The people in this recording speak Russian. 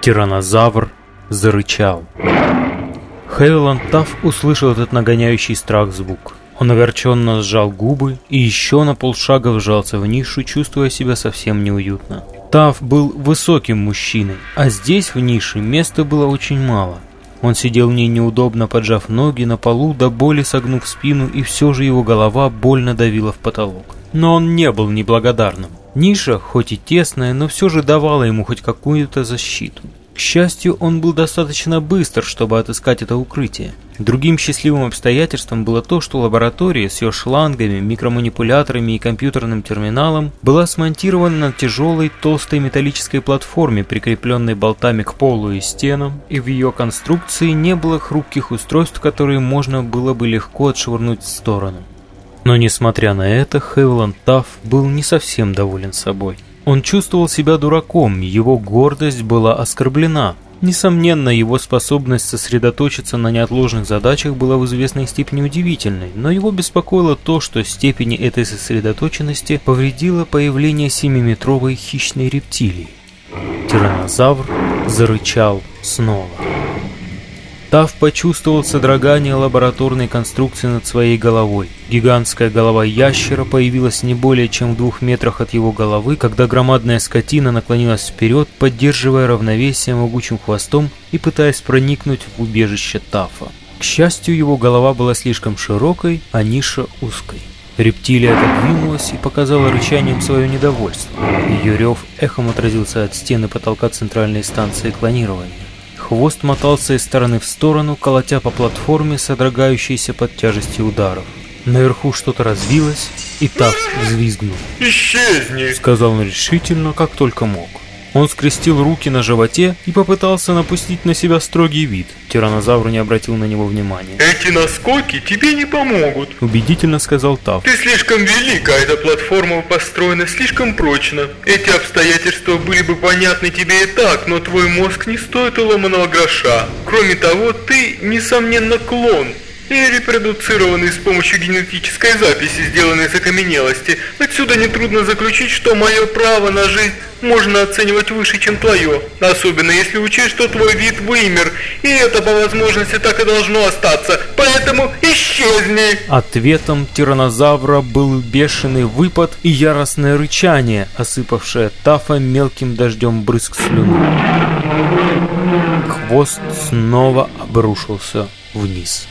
Тиранозавр зарычал. Хейланд Тафф услышал этот нагоняющий страх звук. Он огорченно сжал губы и еще на полшага вжался в нишу, чувствуя себя совсем неуютно. Тафф был высоким мужчиной, а здесь в нише места было очень мало. Он сидел в ней неудобно, поджав ноги на полу, до боли согнув спину, и все же его голова больно давила в потолок. Но он не был неблагодарным. Ниша, хоть и тесная, но все же давала ему хоть какую-то защиту. К счастью, он был достаточно быстр, чтобы отыскать это укрытие. Другим счастливым обстоятельством было то, что лаборатория с ее шлангами, микроманипуляторами и компьютерным терминалом была смонтирована на тяжелой толстой металлической платформе, прикрепленной болтами к полу и стенам, и в ее конструкции не было хрупких устройств, которые можно было бы легко отшвырнуть в сторону. Но несмотря на это, Хевланд Тафф был не совсем доволен собой. Он чувствовал себя дураком, его гордость была оскорблена. Несомненно, его способность сосредоточиться на неотложных задачах была в известной степени удивительной, но его беспокоило то, что степени этой сосредоточенности повредило появление семиметровой хищной рептилии. Тиранозавр зарычал снова. Тав почувствовал содрогание лабораторной конструкции над своей головой. Гигантская голова ящера появилась не более чем в двух метрах от его головы, когда громадная скотина наклонилась вперед, поддерживая равновесие могучим хвостом и пытаясь проникнуть в убежище Тафа. К счастью, его голова была слишком широкой, а ниша узкой. Рептилия отодвинулась и показала рычанием свое недовольство. Ее рев эхом отразился от стены потолка центральной станции клонирования. Хвост мотался из стороны в сторону, колотя по платформе, содрогающейся под тяжестью ударов. Наверху что-то разбилось, и так взвизгнул. «Исчезни!» — сказал он решительно, как только мог. Он скрестил руки на животе и попытался напустить на себя строгий вид. Тиранозавр не обратил на него внимания. «Эти наскоки тебе не помогут», — убедительно сказал Тав. «Ты слишком велик, а эта платформа построена слишком прочно. Эти обстоятельства были бы понятны тебе и так, но твой мозг не стоит ломаного гроша. Кроме того, ты, несомненно, клон» и репродуцированный с помощью генетической записи, сделанной из окаменелости. Отсюда нетрудно заключить, что мое право на жизнь можно оценивать выше, чем твое. Особенно если учесть, что твой вид вымер, и это по возможности так и должно остаться. Поэтому исчезни! Ответом тиранозавра был бешеный выпад и яростное рычание, осыпавшее Тафа мелким дождем брызг слюны. Хвост снова обрушился вниз.